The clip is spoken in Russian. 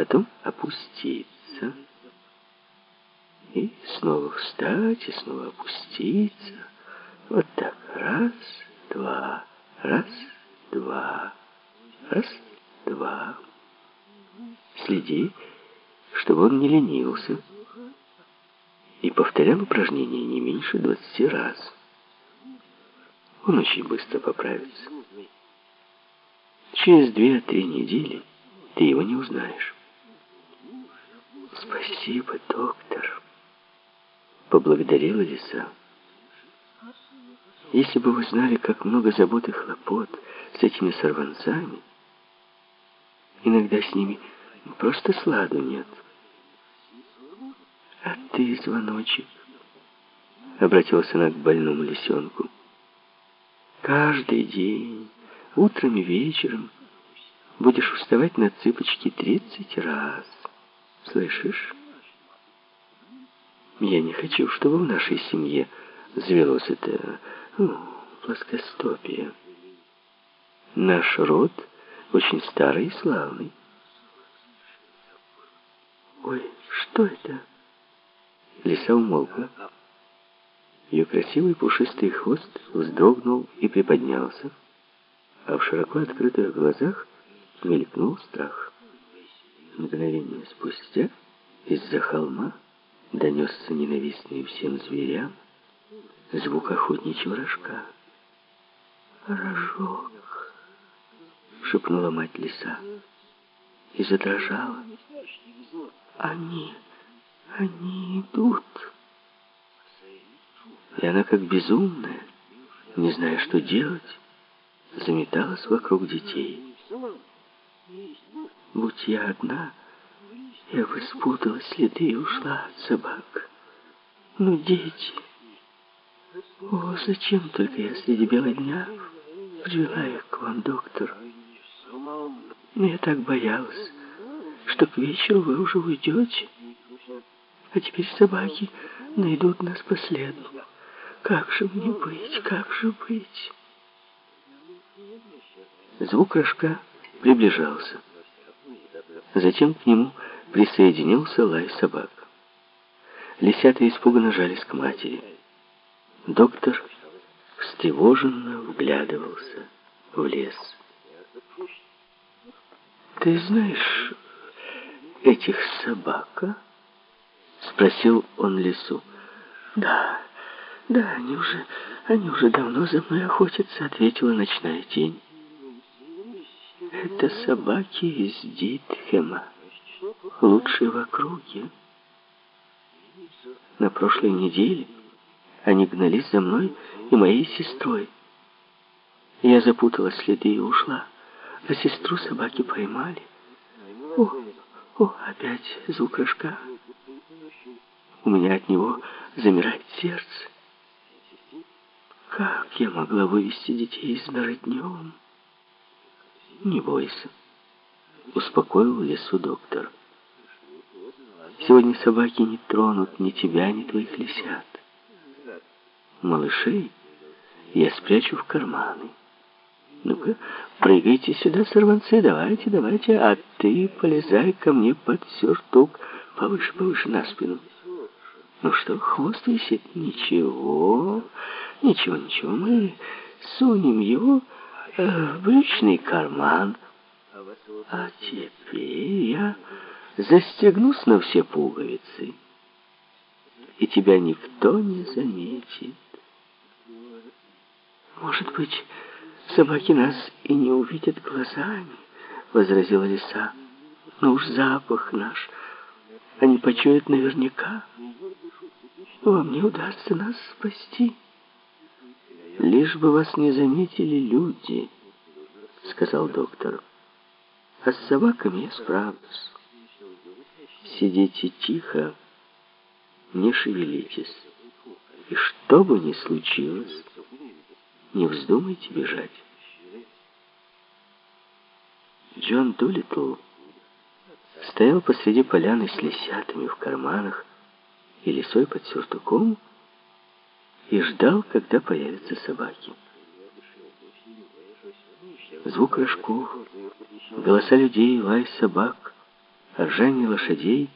потом опуститься. И снова встать, и снова опуститься. Вот так. Раз, два, раз, два, раз, два. Следи, чтобы он не ленился. И повторял упражнение не меньше двадцати раз. Он очень быстро поправится. Через две-три недели ты его не узнаешь. Спасибо, доктор. Поблагодарила лиса. Если бы вы знали, как много забот и хлопот с этими сорванцами, иногда с ними просто сладу нет. А ты, звоночек, обратилась она к больному лисенку. Каждый день, утром и вечером, будешь вставать на цыпочки тридцать раз. Слышишь? Я не хочу, чтобы в нашей семье завелось это ну, плоскостопие. Наш род очень старый и славный. Ой, что это? Лиса умолкла. Ее красивый пушистый хвост вздрогнул и приподнялся, а в широко открытых глазах мелькнул страх. Мгновение спустя из-за холма донесся ненавистный всем зверям звук охотничьего рожка. «Рожок!» — шепнула мать лиса и задрожала. «Они, они идут!» И она, как безумная, не зная, что делать, заметалась вокруг детей. Будь я одна, я бы спутала следы и ушла от собак. Но дети... О, зачем только я среди бела дня привела их к вам, доктор? Но я так боялась, что к вечеру вы уже уйдете. А теперь собаки найдут нас по следу. Как же мне быть, как же быть? Звук рожка приближался. Затем к нему присоединился лай собак. Лисята испуганно жались к матери. Доктор встревоженно вглядывался в лес. «Ты знаешь этих собак, а?» Спросил он лису. «Да, да, они уже, они уже давно за мной охотятся», ответила ночная тень. «Это собаки из Дитхема, лучшие в округе. На прошлой неделе они гнались за мной и моей сестрой. Я запутала следы и ушла, а сестру собаки поймали. О, о, опять звук рожка. У меня от него замирает сердце. Как я могла вывести детей из днем? Не бойся, успокоил лесу доктор. Сегодня собаки не тронут ни тебя, ни твоих лисят. Малышей я спрячу в карманы. Ну-ка, прыгайте сюда, сорванцы, давайте, давайте, а ты полезай ко мне под сюртук, повыше, повыше на спину. Ну что, хвост висит? Ничего, ничего, ничего, мы сунем его в брючный карман. А теперь я застегнусь на все пуговицы, и тебя никто не заметит. Может быть, собаки нас и не увидят глазами, возразила лиса. Но уж запах наш они почуют наверняка. Вам не удастся нас спасти. Лишь бы вас не заметили люди, сказал доктор. А с собаками я справлюсь. Сидите тихо, не шевелитесь. И что бы ни случилось, не вздумайте бежать. Джон Дулитл стоял посреди поляны с лисятами в карманах и лисой под сюртуком и ждал, когда появятся собаки. Звук рожков, голоса людей, лай собак ржание лошадей,